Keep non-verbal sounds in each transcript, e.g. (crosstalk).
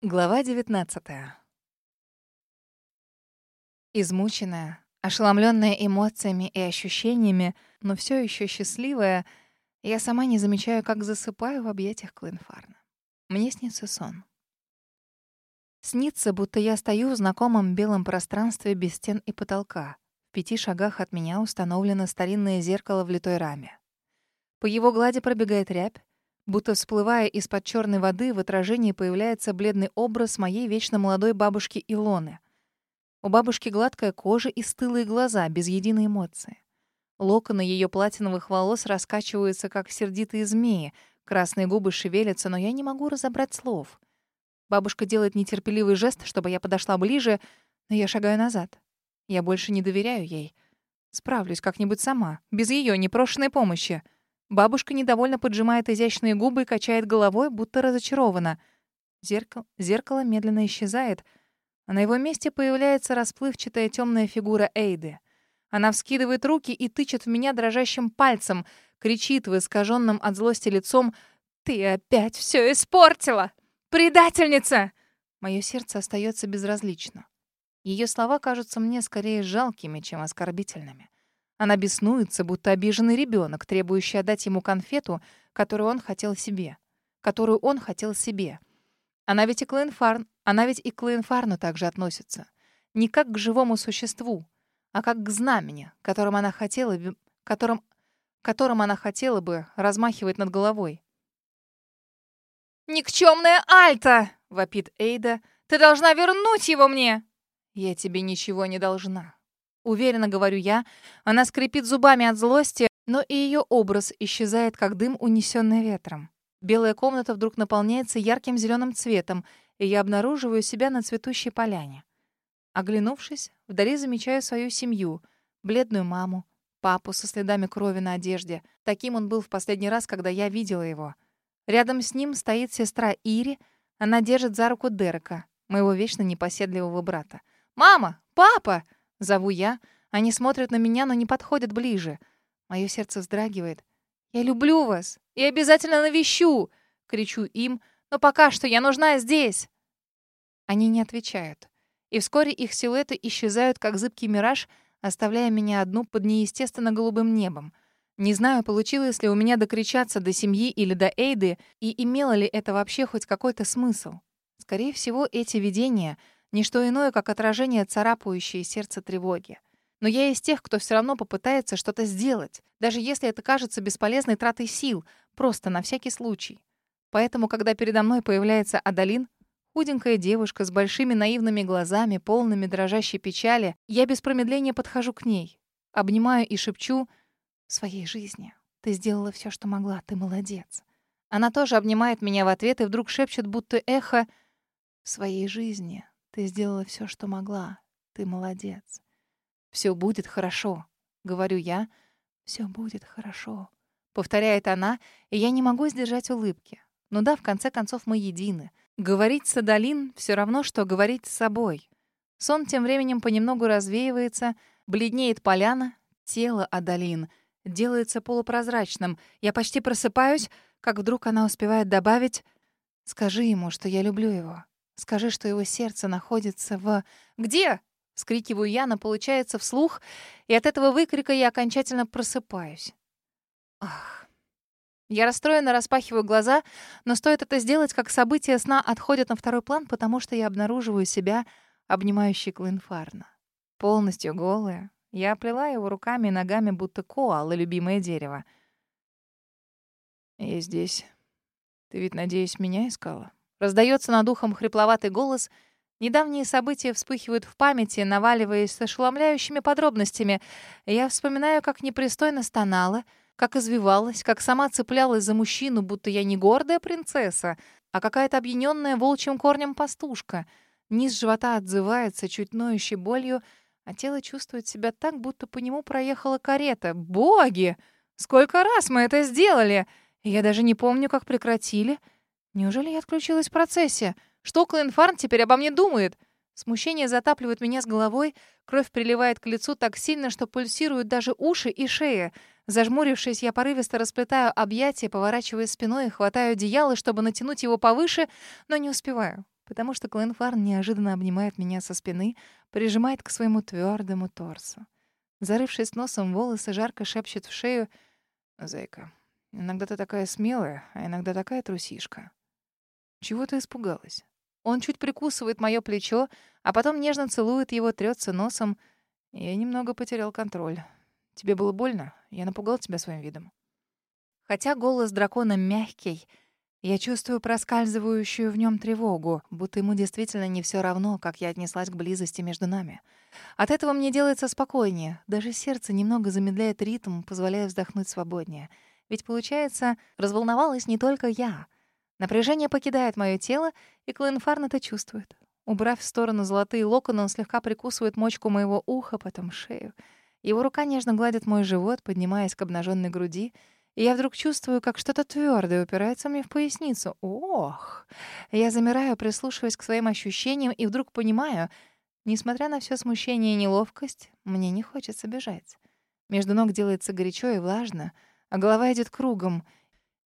Глава 19 Измученная, ошеломленная эмоциями и ощущениями, но все еще счастливая, я сама не замечаю, как засыпаю в объятиях Клинфарна. Мне снится сон. Снится, будто я стою в знакомом белом пространстве без стен и потолка. В пяти шагах от меня установлено старинное зеркало в литой раме. По его глади пробегает рябь, будто всплывая из-под черной воды, в отражении появляется бледный образ моей вечно молодой бабушки Илоны. У бабушки гладкая кожа и стылые глаза, без единой эмоции. Локоны ее платиновых волос раскачиваются, как сердитые змеи, красные губы шевелятся, но я не могу разобрать слов. Бабушка делает нетерпеливый жест, чтобы я подошла ближе, но я шагаю назад. Я больше не доверяю ей. Справлюсь как-нибудь сама, без ее непрошенной помощи. Бабушка недовольно поджимает изящные губы и качает головой, будто разочарована. Зеркало, зеркало медленно исчезает, а на его месте появляется расплывчатая темная фигура Эйды. Она вскидывает руки и тычет в меня дрожащим пальцем, кричит в искаженном от злости лицом «Ты опять все испортила! Предательница!» Мое сердце остается безразлично. Ее слова кажутся мне скорее жалкими, чем оскорбительными. Она беснуется, будто обиженный ребенок, требующий отдать ему конфету, которую он хотел себе. Которую он хотел себе. Она ведь и к Лейнфарн, она ведь и к Лейнфарну также относится. Не как к живому существу, а как к знамени, которым она хотела, которым, которым она хотела бы размахивать над головой. «Никчемная Альта!» — вопит Эйда. «Ты должна вернуть его мне!» «Я тебе ничего не должна», Уверенно говорю я. Она скрипит зубами от злости, но и ее образ исчезает, как дым, унесенный ветром. Белая комната вдруг наполняется ярким зеленым цветом, и я обнаруживаю себя на цветущей поляне. Оглянувшись, вдали замечаю свою семью, бледную маму, папу со следами крови на одежде. Таким он был в последний раз, когда я видела его. Рядом с ним стоит сестра Ири, она держит за руку Дерека, моего вечно непоседливого брата. «Мама! Папа!» Зову я. Они смотрят на меня, но не подходят ближе. Мое сердце вздрагивает. «Я люблю вас и обязательно навещу!» Кричу им. «Но пока что я нужна здесь!» Они не отвечают. И вскоре их силуэты исчезают, как зыбкий мираж, оставляя меня одну под неестественно голубым небом. Не знаю, получилось ли у меня докричаться до семьи или до Эйды, и имело ли это вообще хоть какой-то смысл. Скорее всего, эти видения — Ничто иное, как отражение царапающей сердце тревоги. Но я из тех, кто все равно попытается что-то сделать, даже если это кажется бесполезной тратой сил, просто на всякий случай. Поэтому, когда передо мной появляется Адалин, худенькая девушка с большими наивными глазами, полными дрожащей печали, я без промедления подхожу к ней, обнимаю и шепчу «В своей жизни ты сделала все, что могла, ты молодец». Она тоже обнимает меня в ответ и вдруг шепчет, будто эхо «В своей жизни ты сделала все, что могла. Ты молодец. Все будет хорошо, говорю я. Все будет хорошо, повторяет она, и я не могу сдержать улыбки. Ну да, в конце концов мы едины. Говорить с Адалин все равно, что говорить с собой. Сон тем временем понемногу развеивается, бледнеет поляна, тело Адалин делается полупрозрачным. Я почти просыпаюсь, как вдруг она успевает добавить «Скажи ему, что я люблю его». Скажи, что его сердце находится в... «Где?» — скрикиваю я, но получается вслух, и от этого выкрика я окончательно просыпаюсь. Ах. Я расстроенно распахиваю глаза, но стоит это сделать, как события сна отходят на второй план, потому что я обнаруживаю себя, обнимающей Клинфарна. Полностью голая. Я оплела его руками и ногами, будто коала, любимое дерево. «Я здесь. Ты ведь, надеюсь, меня искала?» Раздается над ухом хрипловатый голос. Недавние события вспыхивают в памяти, наваливаясь с ошеломляющими подробностями. Я вспоминаю, как непристойно стонала, как извивалась, как сама цеплялась за мужчину, будто я не гордая принцесса, а какая-то объединенная волчьим корнем пастушка. Низ живота отзывается чуть ноющей болью, а тело чувствует себя так, будто по нему проехала карета. Боги! Сколько раз мы это сделали! Я даже не помню, как прекратили — Неужели я отключилась в процессе? Что Клинфарн теперь обо мне думает? Смущение затапливает меня с головой, кровь приливает к лицу так сильно, что пульсируют даже уши и шея. Зажмурившись, я порывисто расплетаю объятия, поворачивая спиной и хватаю одеяло, чтобы натянуть его повыше, но не успеваю. потому что Клоенфарн неожиданно обнимает меня со спины, прижимает к своему твердому торсу. Зарывшись носом волосы, жарко шепчет в шею «Зайка, иногда ты такая смелая, а иногда такая трусишка. Чего ты испугалась?» Он чуть прикусывает мое плечо, а потом нежно целует его, трется носом. Я немного потерял контроль. Тебе было больно? Я напугал тебя своим видом. Хотя голос дракона мягкий, я чувствую проскальзывающую в нем тревогу, будто ему действительно не все равно, как я отнеслась к близости между нами. От этого мне делается спокойнее. Даже сердце немного замедляет ритм, позволяя вздохнуть свободнее. Ведь, получается, разволновалась не только я. Напряжение покидает мое тело, и Клоенфарн это чувствует. Убрав в сторону золотые локоны, он слегка прикусывает мочку моего уха, потом шею. Его рука нежно гладит мой живот, поднимаясь к обнаженной груди, и я вдруг чувствую, как что-то твердое упирается мне в поясницу. Ох! Я замираю, прислушиваясь к своим ощущениям, и вдруг понимаю, несмотря на все смущение и неловкость, мне не хочется бежать. Между ног делается горячо и влажно, а голова идет кругом.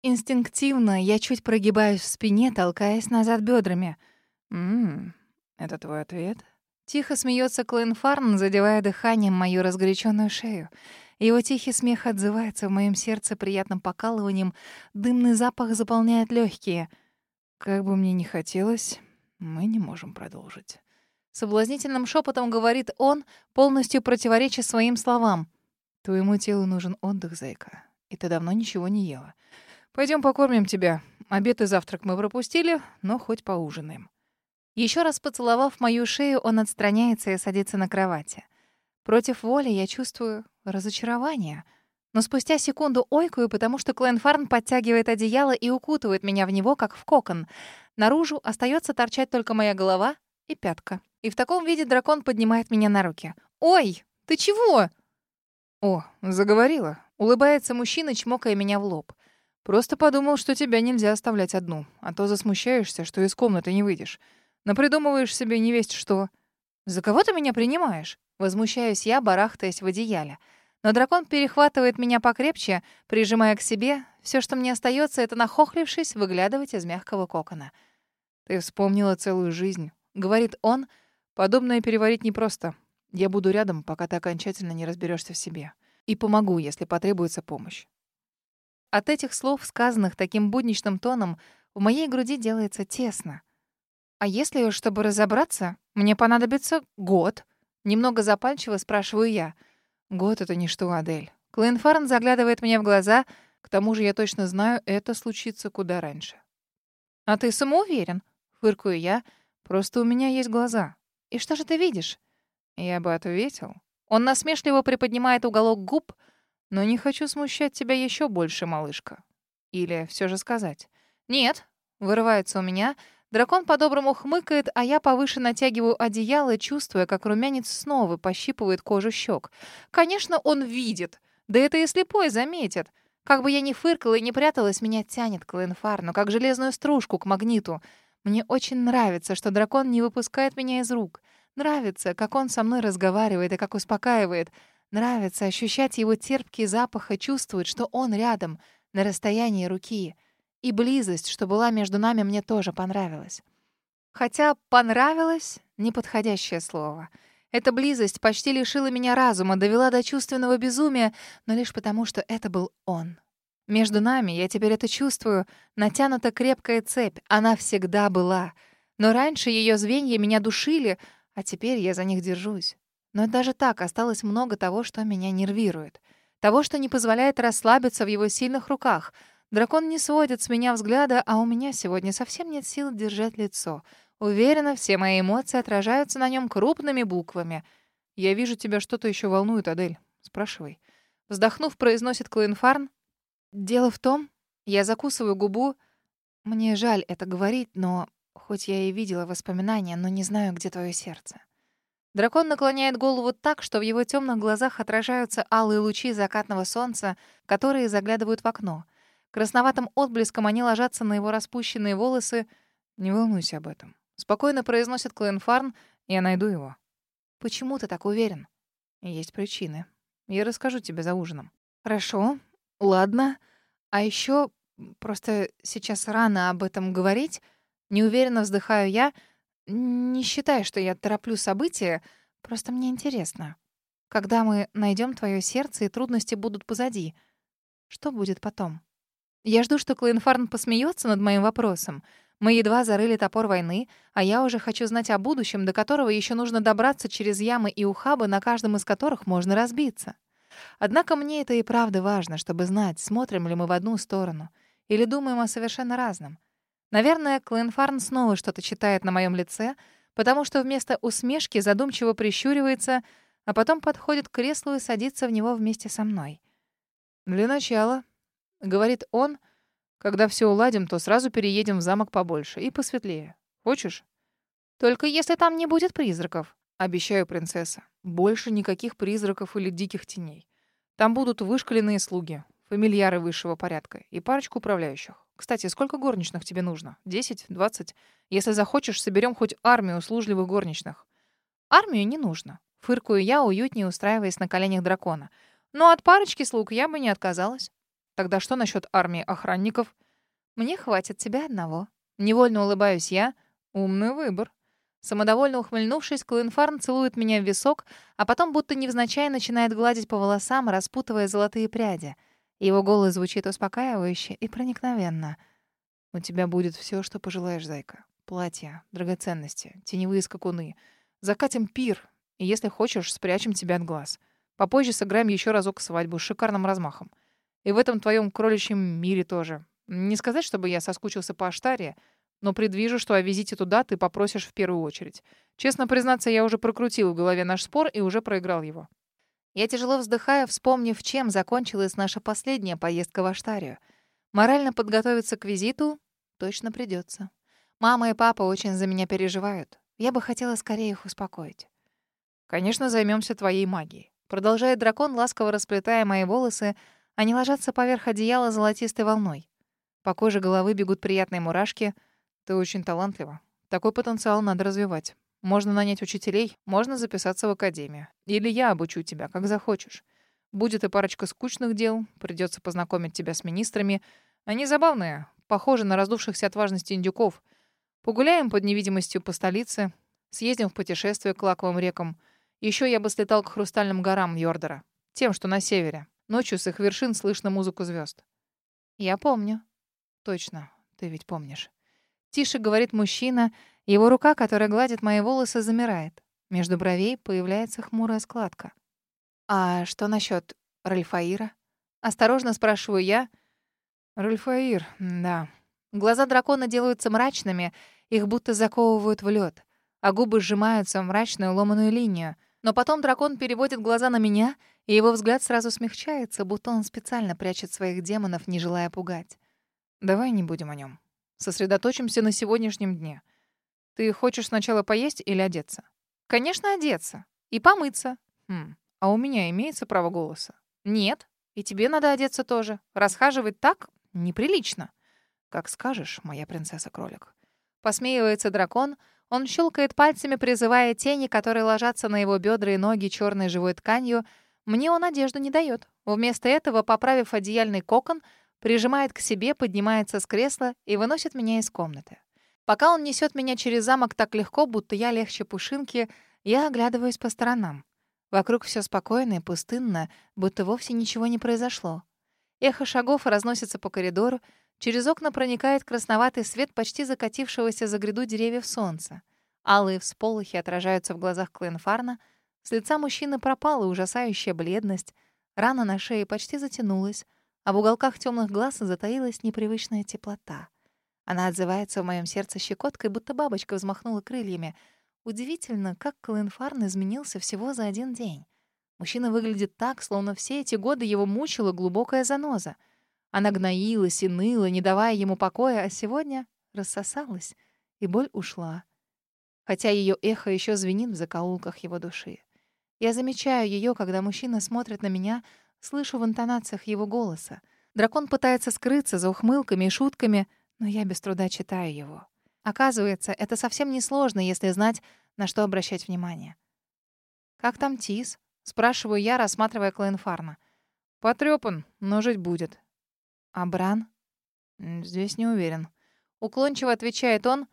Инстинктивно я чуть прогибаюсь в спине, толкаясь назад бедрами. «Ммм, это твой ответ?» Тихо смеется Клейн Фарн, задевая дыханием мою разгоряченную шею. Его тихий смех отзывается в моем сердце приятным покалыванием, дымный запах заполняет легкие. Как бы мне ни хотелось, мы не можем продолжить. Соблазнительным шепотом говорит он, полностью противореча своим словам. Твоему телу нужен отдых, зайка, и ты давно ничего не ела. Пойдем покормим тебя. Обед и завтрак мы пропустили, но хоть поужинаем. Еще раз поцеловав мою шею, он отстраняется и садится на кровати. Против воли я чувствую разочарование. Но спустя секунду ойкаю, потому что Клэнфарн подтягивает одеяло и укутывает меня в него, как в кокон. Наружу остается торчать только моя голова и пятка. И в таком виде дракон поднимает меня на руки. «Ой, ты чего?» «О, заговорила», — улыбается мужчина, чмокая меня в лоб. «Просто подумал, что тебя нельзя оставлять одну, а то засмущаешься, что из комнаты не выйдешь. Напридумываешь себе невесть что. За кого ты меня принимаешь? Возмущаюсь я, барахтаясь в одеяле. Но дракон перехватывает меня покрепче, прижимая к себе. Все, что мне остается, это нахохлившись, выглядывать из мягкого кокона. Ты вспомнила целую жизнь, говорит он. Подобное переварить непросто. Я буду рядом, пока ты окончательно не разберешься в себе. И помогу, если потребуется помощь. От этих слов, сказанных таким будничным тоном, в моей груди делается тесно. А если, чтобы разобраться, мне понадобится год? Немного запальчиво спрашиваю я. Год — это ничто, Адель. Клейнфарн заглядывает мне в глаза. К тому же я точно знаю, это случится куда раньше. А ты самоуверен? Фыркую я. Просто у меня есть глаза. И что же ты видишь? Я бы ответил. Он насмешливо приподнимает уголок губ, но не хочу смущать тебя еще больше, малышка. Или все же сказать. Нет, вырывается у меня — Дракон по-доброму хмыкает, а я повыше натягиваю одеяло, чувствуя, как румянец снова пощипывает кожу щек. Конечно, он видит. Да это и слепой заметит. Как бы я ни фыркала и не пряталась, меня тянет к Ленфарну, как железную стружку к магниту. Мне очень нравится, что дракон не выпускает меня из рук. Нравится, как он со мной разговаривает и как успокаивает. Нравится ощущать его терпкий запах и чувствовать, что он рядом, на расстоянии руки. И близость, что была между нами, мне тоже понравилась. Хотя «понравилось» — неподходящее слово. Эта близость почти лишила меня разума, довела до чувственного безумия, но лишь потому, что это был он. Между нами, я теперь это чувствую, натянута крепкая цепь, она всегда была. Но раньше ее звенья меня душили, а теперь я за них держусь. Но даже так осталось много того, что меня нервирует. Того, что не позволяет расслабиться в его сильных руках — Дракон не сводит с меня взгляда, а у меня сегодня совсем нет сил держать лицо. Уверена, все мои эмоции отражаются на нем крупными буквами. «Я вижу, тебя что-то еще волнует, Адель. Спрашивай». Вздохнув, произносит Клоенфарн. «Дело в том, я закусываю губу. Мне жаль это говорить, но хоть я и видела воспоминания, но не знаю, где твое сердце». Дракон наклоняет голову так, что в его темных глазах отражаются алые лучи закатного солнца, которые заглядывают в окно — Красноватым отблеском они ложатся на его распущенные волосы. «Не волнуйся об этом». Спокойно произносит Клоенфарн, «Я найду его». «Почему ты так уверен?» «Есть причины. Я расскажу тебе за ужином». «Хорошо. Ладно. А еще просто сейчас рано об этом говорить. Неуверенно вздыхаю я, Не считай, что я тороплю события, просто мне интересно. Когда мы найдем твое сердце и трудности будут позади, что будет потом? Я жду, что Клейнфарн посмеется над моим вопросом. Мы едва зарыли топор войны, а я уже хочу знать о будущем, до которого еще нужно добраться через ямы и ухабы, на каждом из которых можно разбиться. Однако мне это и правда важно, чтобы знать, смотрим ли мы в одну сторону или думаем о совершенно разном. Наверное, Клейнфарн снова что-то читает на моем лице, потому что вместо усмешки задумчиво прищуривается, а потом подходит к креслу и садится в него вместе со мной. «Для начала», — говорит он, — «когда все уладим, то сразу переедем в замок побольше и посветлее. Хочешь?» «Только если там не будет призраков», — обещаю, принцесса. «Больше никаких призраков или диких теней. Там будут вышкаленные слуги, фамильяры высшего порядка и парочку управляющих. Кстати, сколько горничных тебе нужно? Десять? Двадцать? Если захочешь, соберем хоть армию услужливых горничных. Армию не нужно. Фыркую я, уютнее устраиваясь на коленях дракона. Но от парочки слуг я бы не отказалась. Тогда что насчет армии охранников? Мне хватит тебя одного. Невольно улыбаюсь я. Умный выбор. Самодовольно ухмыльнувшись, Клоинфарн целует меня в висок, а потом будто невзначай начинает гладить по волосам, распутывая золотые пряди. Его голос звучит успокаивающе и проникновенно. «У тебя будет все, что пожелаешь, зайка. Платья, драгоценности, теневые скакуны. Закатим пир, и если хочешь, спрячем тебя от глаз. Попозже сыграем еще разок свадьбу с шикарным размахом. И в этом твоем кроличьем мире тоже. Не сказать, чтобы я соскучился по Аштаре, но предвижу, что о визите туда ты попросишь в первую очередь. Честно признаться, я уже прокрутил в голове наш спор и уже проиграл его. Я тяжело вздыхаю, вспомнив, чем закончилась наша последняя поездка в Аштарию. Морально подготовиться к визиту точно придется. Мама и папа очень за меня переживают. Я бы хотела скорее их успокоить. «Конечно, займемся твоей магией», — продолжает дракон, ласково расплетая мои волосы. Они ложатся поверх одеяла золотистой волной. По коже головы бегут приятные мурашки. Ты очень талантлива. Такой потенциал надо развивать. Можно нанять учителей, можно записаться в академию. Или я обучу тебя, как захочешь. Будет и парочка скучных дел, придется познакомить тебя с министрами. Они забавные, похожи на раздувшихся от важности индюков. Погуляем под невидимостью по столице, съездим в путешествие к лаковым рекам. Еще я бы слетал к хрустальным горам Йордера, тем, что на севере. Ночью с их вершин слышно музыку звезд. Я помню. Точно, ты ведь помнишь. Тише говорит мужчина, его рука, которая гладит мои волосы, замирает. Между бровей появляется хмурая складка. «А что насчет Ральфаира?» Осторожно спрашиваю я. «Ральфаир, да». Глаза дракона делаются мрачными, их будто заковывают в лед, а губы сжимаются в мрачную ломаную линию. Но потом дракон переводит глаза на меня, и его взгляд сразу смягчается, будто он специально прячет своих демонов, не желая пугать. «Давай не будем о нем. Сосредоточимся на сегодняшнем дне. Ты хочешь сначала поесть или одеться? Конечно, одеться. И помыться. Хм. А у меня имеется право голоса? Нет. И тебе надо одеться тоже. Расхаживать так неприлично. Как скажешь, моя принцесса-кролик. Посмеивается дракон. Он щелкает пальцами, призывая тени, которые ложатся на его бедра и ноги черной живой тканью. Мне он одежду не дает. Вместо этого, поправив одеяльный кокон, прижимает к себе, поднимается с кресла и выносит меня из комнаты. Пока он несет меня через замок так легко, будто я легче пушинки, я оглядываюсь по сторонам. Вокруг все спокойно и пустынно, будто вовсе ничего не произошло. Эхо шагов разносится по коридору, через окна проникает красноватый свет почти закатившегося за гряду деревьев солнца. Алые всполохи отражаются в глазах Кленфарна. С лица мужчины пропала ужасающая бледность, рана на шее почти затянулась, а в уголках темных глаз затаилась непривычная теплота. Она отзывается в моем сердце щекоткой, будто бабочка взмахнула крыльями. Удивительно, как Клинфарн изменился всего за один день. Мужчина выглядит так, словно все эти годы его мучила глубокая заноза. Она гноилась и ныла, не давая ему покоя, а сегодня рассосалась, и боль ушла. Хотя ее эхо еще звенит в закоулках его души. Я замечаю ее, когда мужчина смотрит на меня, слышу в интонациях его голоса. Дракон пытается скрыться за ухмылками и шутками, но я без труда читаю его. Оказывается, это совсем не сложно, если знать, на что обращать внимание. «Как там Тис?» — спрашиваю я, рассматривая Клоенфарна. «Потрёпан, но жить будет». «А Бран?» «Здесь не уверен». Уклончиво отвечает он.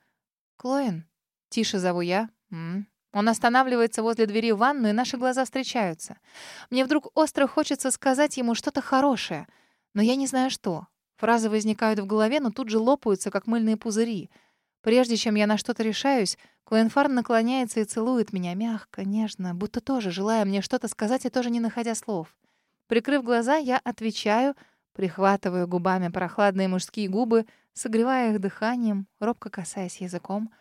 «Клоен, Тише зову я. М -м. Он останавливается возле двери в ванну, и наши глаза встречаются. Мне вдруг остро хочется сказать ему что-то хорошее, но я не знаю что. Фразы возникают в голове, но тут же лопаются, как мыльные пузыри. Прежде чем я на что-то решаюсь, Коэнфарн наклоняется и целует меня мягко, нежно, будто тоже желая мне что-то сказать и тоже не находя слов. Прикрыв глаза, я отвечаю, прихватываю губами прохладные мужские губы, согревая их дыханием, робко касаясь языком.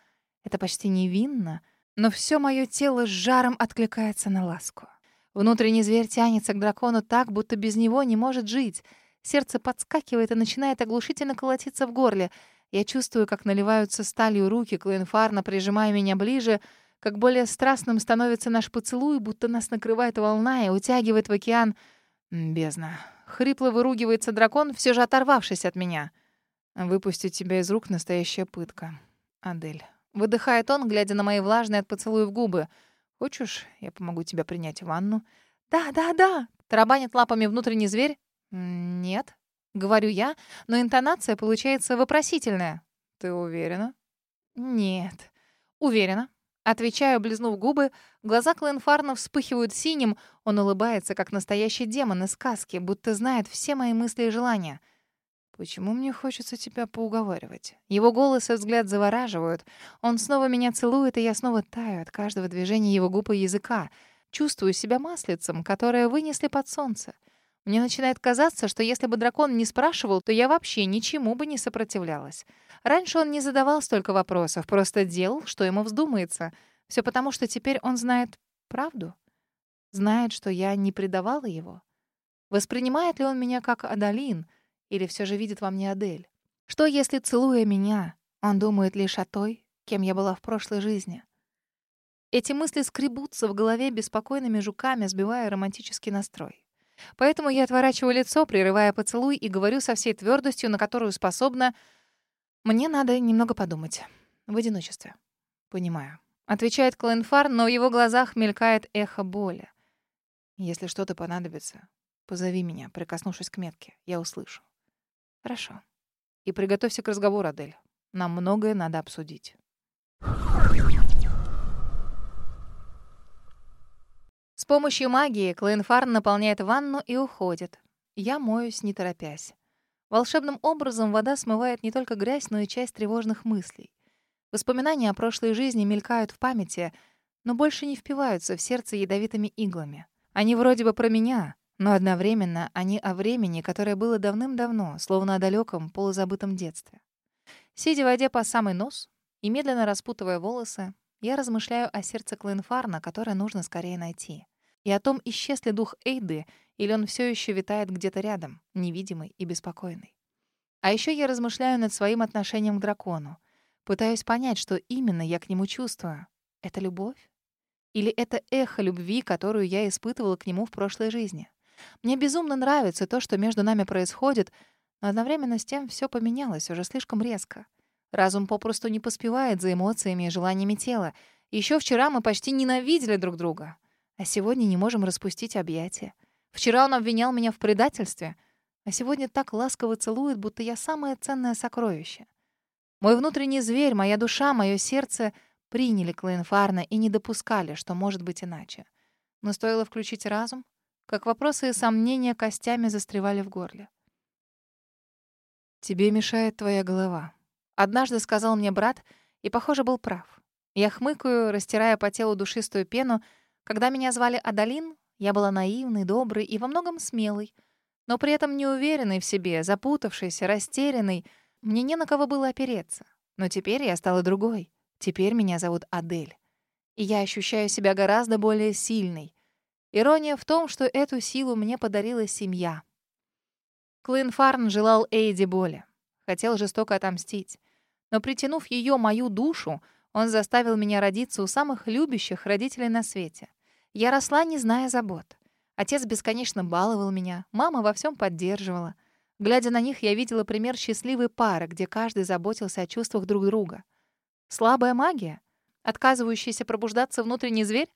Это почти невинно, но все мое тело с жаром откликается на ласку. Внутренний зверь тянется к дракону так, будто без него не может жить. Сердце подскакивает и начинает оглушительно колотиться в горле. Я чувствую, как наливаются сталью руки Клоенфарна, прижимая меня ближе, как более страстным становится наш поцелуй, будто нас накрывает волна и утягивает в океан. Бездна. Хрипло выругивается дракон, все же оторвавшись от меня. «Выпустить тебя из рук — настоящая пытка. Адель». Выдыхает он, глядя на мои влажные от поцелуев губы. «Хочешь, я помогу тебе принять ванну?» «Да, да, да!» Тарабанит лапами внутренний зверь. «Нет», — говорю я, но интонация получается вопросительная. «Ты уверена?» «Нет». «Уверена». Отвечаю, близнув губы. Глаза Кленфарна вспыхивают синим. Он улыбается, как настоящий демон из сказки, будто знает все мои мысли и желания. «Почему мне хочется тебя поуговаривать?» Его голос и взгляд завораживают. Он снова меня целует, и я снова таю от каждого движения его губ и языка. Чувствую себя маслицем, которое вынесли под солнце. Мне начинает казаться, что если бы дракон не спрашивал, то я вообще ничему бы не сопротивлялась. Раньше он не задавал столько вопросов, просто делал, что ему вздумается. Все потому, что теперь он знает правду. Знает, что я не предавала его. Воспринимает ли он меня как Адалин — или все же видит во мне Адель? Что, если, целуя меня, он думает лишь о той, кем я была в прошлой жизни? Эти мысли скребутся в голове беспокойными жуками, сбивая романтический настрой. Поэтому я отворачиваю лицо, прерывая поцелуй, и говорю со всей твердостью, на которую способна. Мне надо немного подумать. В одиночестве. Понимаю. Отвечает Клоенфар, но в его глазах мелькает эхо боли. Если что-то понадобится, позови меня, прикоснувшись к метке. Я услышу. Хорошо. И приготовься к разговору, Адель. Нам многое надо обсудить. С помощью магии Клейнфарн наполняет ванну и уходит. Я моюсь, не торопясь. Волшебным образом вода смывает не только грязь, но и часть тревожных мыслей. Воспоминания о прошлой жизни мелькают в памяти, но больше не впиваются в сердце ядовитыми иглами. Они вроде бы про меня, но одновременно они о времени, которое было давным-давно, словно о далеком, полузабытом детстве. Сидя в воде по самый нос и медленно распутывая волосы, я размышляю о сердце Клинфарна, которое нужно скорее найти. И о том, исчез ли дух Эйды, или он все еще витает где-то рядом, невидимый и беспокойный. А еще я размышляю над своим отношением к дракону. Пытаюсь понять, что именно я к нему чувствую. Это любовь? Или это эхо любви, которую я испытывала к нему в прошлой жизни? Мне безумно нравится то, что между нами происходит, но одновременно с тем все поменялось уже слишком резко. Разум попросту не поспевает за эмоциями и желаниями тела. Еще вчера мы почти ненавидели друг друга, а сегодня не можем распустить объятия. Вчера он обвинял меня в предательстве, а сегодня так ласково целует, будто я самое ценное сокровище. Мой внутренний зверь, моя душа, мое сердце приняли Клейнфарна и не допускали, что может быть иначе. Но стоило включить разум, как вопросы и сомнения костями застревали в горле. «Тебе мешает твоя голова», — однажды сказал мне брат, и, похоже, был прав. Я хмыкаю, растирая по телу душистую пену. Когда меня звали Адалин, я была наивной, доброй и во многом смелой, но при этом неуверенной в себе, запутавшейся, растерянной. Мне не на кого было опереться. Но теперь я стала другой. Теперь меня зовут Адель. И я ощущаю себя гораздо более сильной, Ирония в том, что эту силу мне подарила семья. Клин Фарн желал Эйди боли. Хотел жестоко отомстить. Но притянув ее, мою душу, он заставил меня родиться у самых любящих родителей на свете. Я росла, не зная забот. Отец бесконечно баловал меня, мама во всем поддерживала. Глядя на них, я видела пример счастливой пары, где каждый заботился о чувствах друг друга. Слабая магия? Отказывающийся пробуждаться внутренний зверь?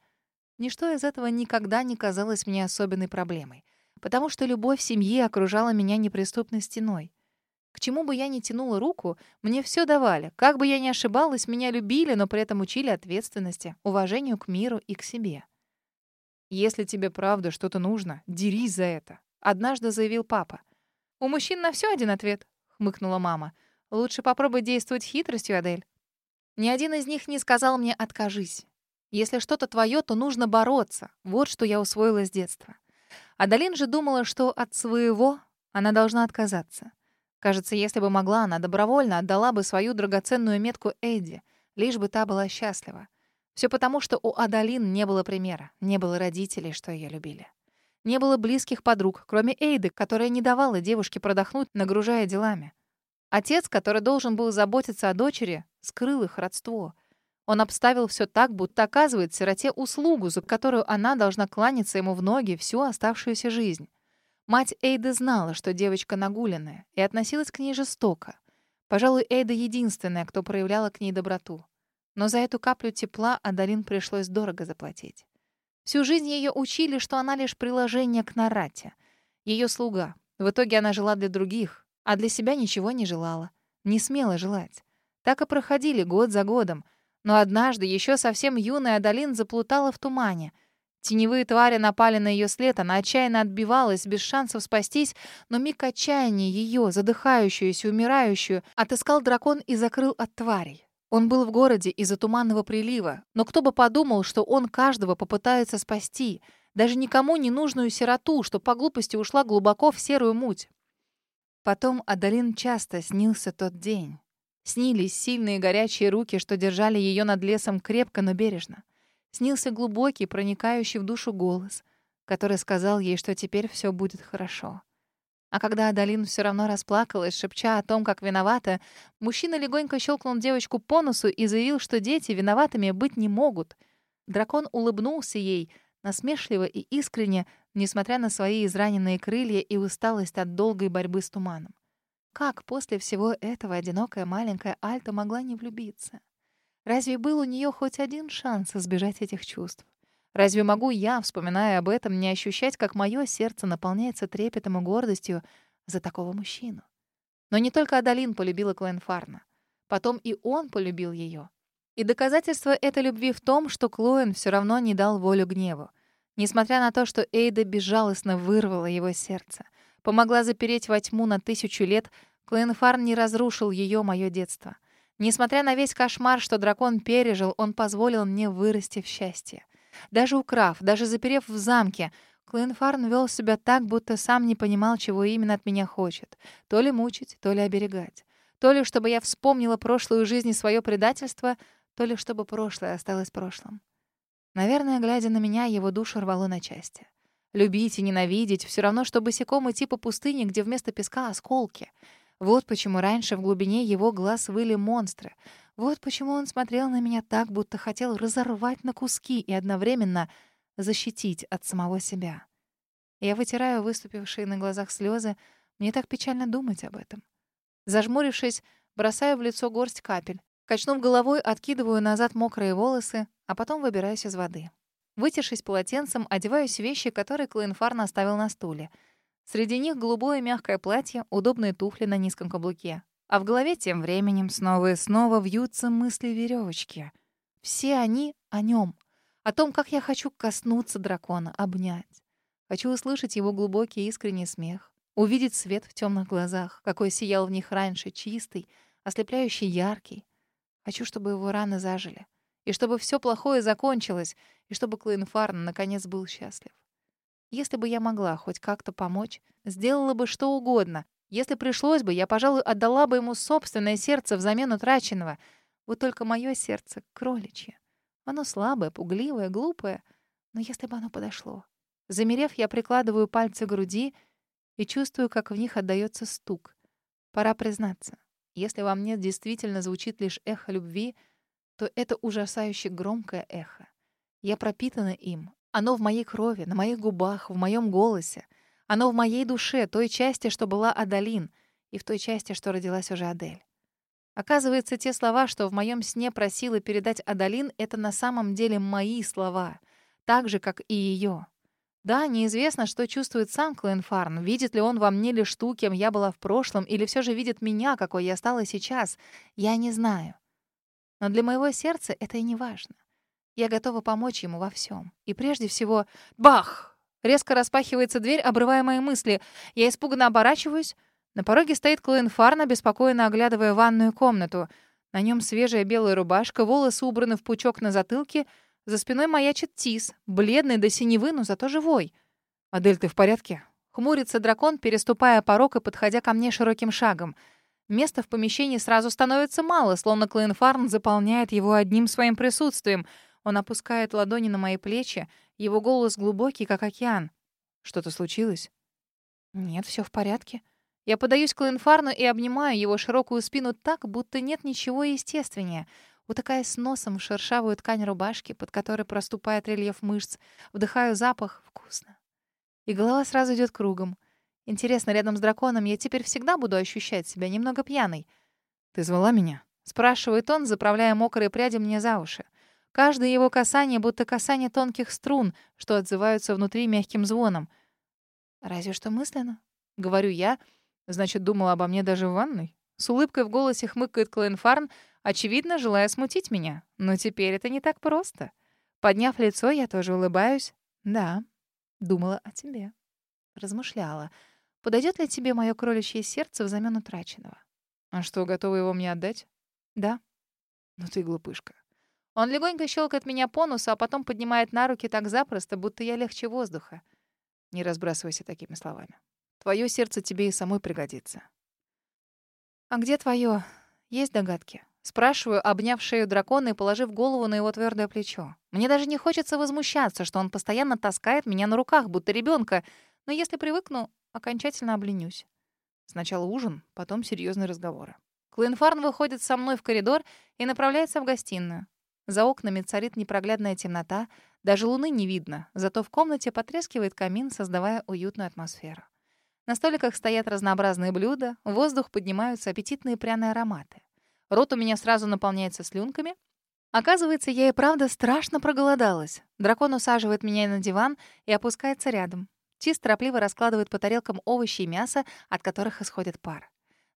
Ничто из этого никогда не казалось мне особенной проблемой, потому что любовь семьи окружала меня неприступной стеной. К чему бы я ни тянула руку, мне все давали. Как бы я ни ошибалась, меня любили, но при этом учили ответственности, уважению к миру и к себе. «Если тебе правда что-то нужно, дерись за это», — однажды заявил папа. «У мужчин на все один ответ», — хмыкнула мама. «Лучше попробуй действовать хитростью, Адель». Ни один из них не сказал мне «откажись». Если что-то твое, то нужно бороться. Вот что я усвоила с детства. Адалин же думала, что от своего она должна отказаться. Кажется, если бы могла, она добровольно отдала бы свою драгоценную метку Эдди, лишь бы та была счастлива. Все потому, что у Адалин не было примера, не было родителей, что ее любили. Не было близких подруг, кроме Эйды, которая не давала девушке продохнуть, нагружая делами. Отец, который должен был заботиться о дочери, скрыл их родство. Он обставил все так, будто оказывает сироте услугу, за которую она должна кланяться ему в ноги всю оставшуюся жизнь. Мать Эйды знала, что девочка нагуленная, и относилась к ней жестоко. Пожалуй, Эйда единственная, кто проявляла к ней доброту. Но за эту каплю тепла Адалин пришлось дорого заплатить. Всю жизнь ее учили, что она лишь приложение к Нарате. Ее слуга. В итоге она жила для других, а для себя ничего не желала. Не смела желать. Так и проходили год за годом. Но однажды еще совсем юная Адалин заплутала в тумане. Теневые твари напали на ее след, она отчаянно отбивалась, без шансов спастись, но миг отчаяния ее, задыхающуюся, умирающую, отыскал дракон и закрыл от тварей. Он был в городе из-за туманного прилива, но кто бы подумал, что он каждого попытается спасти, даже никому не нужную сироту, что по глупости ушла глубоко в серую муть. Потом Адалин часто снился тот день. Снились сильные горячие руки, что держали ее над лесом крепко, но бережно. Снился глубокий, проникающий в душу голос, который сказал ей, что теперь все будет хорошо. А когда Адалин все равно расплакалась, шепча о том, как виновата, мужчина легонько щелкнул девочку по носу и заявил, что дети виноватыми быть не могут. Дракон улыбнулся ей, насмешливо и искренне, несмотря на свои израненные крылья и усталость от долгой борьбы с туманом. Как после всего этого одинокая маленькая Альта могла не влюбиться? Разве был у нее хоть один шанс избежать этих чувств? Разве могу я, вспоминая об этом, не ощущать, как мое сердце наполняется трепетом и гордостью за такого мужчину? Но не только Адалин полюбила Клоенфарна. Потом и он полюбил ее. И доказательство этой любви в том, что Клоен все равно не дал волю гневу. Несмотря на то, что Эйда безжалостно вырвала его сердце, помогла запереть во тьму на тысячу лет, Клоенфарн не разрушил ее, мое детство. Несмотря на весь кошмар, что дракон пережил, он позволил мне вырасти в счастье. Даже украв, даже заперев в замке, Клинфарн вел себя так, будто сам не понимал, чего именно от меня хочет. То ли мучить, то ли оберегать. То ли чтобы я вспомнила прошлую жизнь и свое предательство, то ли чтобы прошлое осталось прошлым. Наверное, глядя на меня, его душу рвало на части. Любить и ненавидеть — все равно, что босиком идти по пустыне, где вместо песка — осколки. Вот почему раньше в глубине его глаз выли монстры — вот почему он смотрел на меня так, будто хотел разорвать на куски и одновременно защитить от самого себя. Я вытираю выступившие на глазах слезы. Мне так печально думать об этом. Зажмурившись, бросаю в лицо горсть капель. Качнув головой, откидываю назад мокрые волосы, а потом выбираюсь из воды. Вытершись полотенцем, одеваюсь в вещи, которые Клоенфарн оставил на стуле. Среди них голубое мягкое платье, удобные туфли на низком каблуке. А в голове тем временем снова и снова вьются мысли веревочки. Все они о нем, о том, как я хочу коснуться дракона, обнять. Хочу услышать его глубокий искренний смех, увидеть свет в темных глазах, какой сиял в них раньше, чистый, ослепляющий яркий. Хочу, чтобы его раны зажили, и чтобы все плохое закончилось, и чтобы Клоенфарн наконец был счастлив. Если бы я могла хоть как-то помочь, сделала бы что угодно, если пришлось бы, я, пожалуй, отдала бы ему собственное сердце взамен утраченного. Вот только мое сердце кроличье. Оно слабое, пугливое, глупое. Но если бы оно подошло... Замерев, я прикладываю пальцы к груди и чувствую, как в них отдаётся стук. Пора признаться, если во мне действительно звучит лишь эхо любви, то это ужасающе громкое эхо. Я пропитана им. Оно в моей крови, на моих губах, в моем голосе. Оно в моей душе, той части, что была Адалин, и в той части, что родилась уже Адель. Оказывается, те слова, что в моем сне просила передать Адалин, это на самом деле мои слова, так же, как и ее. Да, неизвестно, что чувствует сам Клоенфарн. Видит ли он во мне лишь ту, кем я была в прошлом, или все же видит меня, какой я стала сейчас. Я не знаю. Но для моего сердца это и не важно. Я готова помочь ему во всем. И прежде всего... Бах! Резко распахивается дверь, обрывая мои мысли. Я испуганно оборачиваюсь. На пороге стоит Клоенфарн, обеспокоенно оглядывая ванную комнату. На нем свежая белая рубашка, волосы убраны в пучок на затылке — за спиной маячит Тис, бледный до синевы, но зато живой. «Адель, ты в порядке?» Хмурится дракон, переступая порог и подходя ко мне широким шагом. Места в помещении сразу становится мало, словно Клейнфарн заполняет его одним своим присутствием. Он опускает ладони на мои плечи, его голос глубокий, как океан. «Что-то случилось?» «Нет, все в порядке». Я подаюсь к Клейнфарну и обнимаю его широкую спину так, будто нет ничего естественнее — Утыкаясь носом в шершавую ткань рубашки, под которой проступает рельеф мышц, вдыхаю запах. Вкусно. И голова сразу идет кругом. Интересно, рядом с драконом я теперь всегда буду ощущать себя немного пьяной. «Ты звала меня?» — спрашивает он, заправляя мокрые пряди мне за уши. Каждое его касание будто касание тонких струн, что отзываются внутри мягким звоном. «Разве что мысленно?» — говорю я. «Значит, думала обо мне даже в ванной?» С улыбкой в голосе хмыкает Клоенфарн, очевидно, желая смутить меня. Но теперь это не так просто. Подняв лицо, я тоже улыбаюсь. Да, думала о тебе. Размышляла. Подойдет ли тебе мое кроличье сердце взамен утраченного? А что, готова его мне отдать? Да. Ну ты глупышка. Он легонько щелкает меня по носу, а потом поднимает на руки так запросто, будто я легче воздуха. Не разбрасывайся такими словами. Твое сердце тебе и самой пригодится. А где твое? Есть догадки? Спрашиваю, обняв шею дракона и положив голову на его твердое плечо. Мне даже не хочется возмущаться, что он постоянно таскает меня на руках, будто ребенка. Но если привыкну, окончательно обленюсь. Сначала ужин, потом серьезные разговоры. Клинфарн выходит со мной в коридор и направляется в гостиную. За окнами царит непроглядная темнота, даже луны не видно, зато в комнате потрескивает камин, создавая уютную атмосферу. На столиках стоят разнообразные блюда, в воздух поднимаются аппетитные пряные ароматы. Рот у меня сразу наполняется слюнками. Оказывается, я и правда страшно проголодалась. Дракон усаживает меня на диван и опускается рядом. Чист торопливо раскладывает по тарелкам овощи и мясо, от которых исходит пар.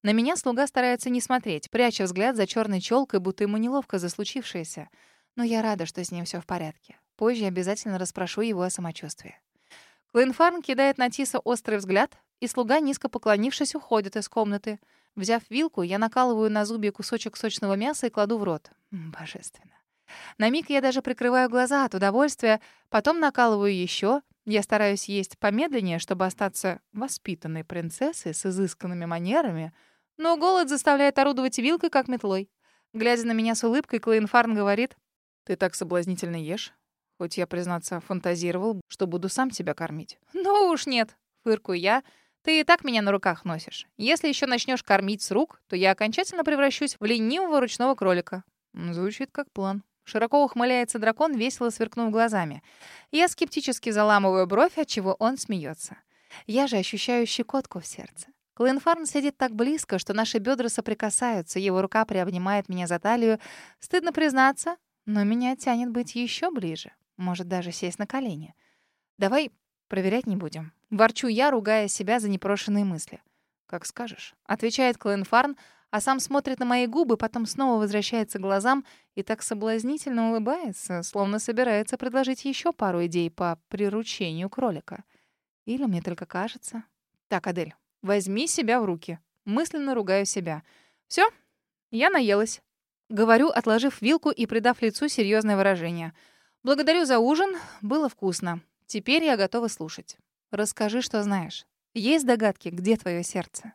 На меня слуга старается не смотреть, пряча взгляд за черной челкой, будто ему неловко за случившееся. Но я рада, что с ним все в порядке. Позже обязательно расспрошу его о самочувствии. Клинфарн кидает на Тиса острый взгляд, и слуга, низко поклонившись, уходит из комнаты — Взяв вилку, я накалываю на зубья кусочек сочного мяса и кладу в рот. Божественно. На миг я даже прикрываю глаза от удовольствия, потом накалываю еще. Я стараюсь есть помедленнее, чтобы остаться воспитанной принцессой с изысканными манерами, но голод заставляет орудовать вилкой, как метлой. Глядя на меня с улыбкой, Клейнфарн говорит, «Ты так соблазнительно ешь. Хоть я, признаться, фантазировал, что буду сам тебя кормить». (laughs) «Ну уж нет», — фыркую я, — ты и так меня на руках носишь. Если еще начнешь кормить с рук, то я окончательно превращусь в ленивого ручного кролика». Звучит как план. Широко ухмыляется дракон, весело сверкнув глазами. Я скептически заламываю бровь, от чего он смеется. Я же ощущаю щекотку в сердце. Клинфарн сидит так близко, что наши бедра соприкасаются, его рука приобнимает меня за талию. Стыдно признаться, но меня тянет быть еще ближе. Может, даже сесть на колени. Давай проверять не будем. Ворчу я, ругая себя за непрошенные мысли. «Как скажешь», — отвечает Клоенфарн, а сам смотрит на мои губы, потом снова возвращается к глазам и так соблазнительно улыбается, словно собирается предложить еще пару идей по приручению кролика. Или мне только кажется. Так, Адель, возьми себя в руки. Мысленно ругаю себя. Все, я наелась. Говорю, отложив вилку и придав лицу серьезное выражение. Благодарю за ужин, было вкусно. Теперь я готова слушать. Расскажи, что знаешь. Есть догадки, где твое сердце?